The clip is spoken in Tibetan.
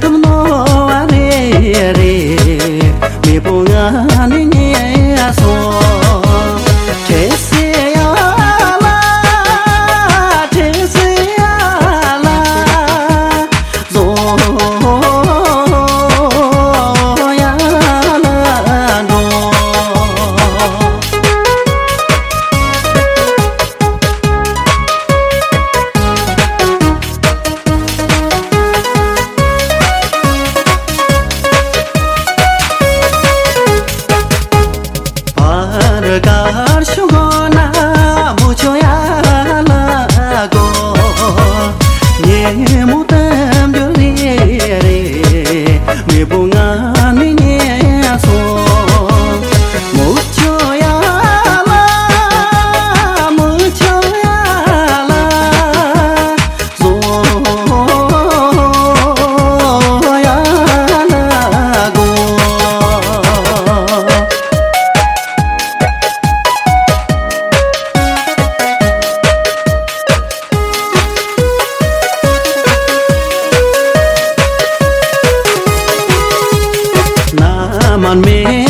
tam no ane re me po ga ne ne so shungona mucho ya la go yeah on me.